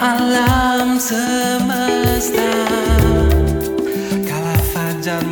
alam semesta Kala fajar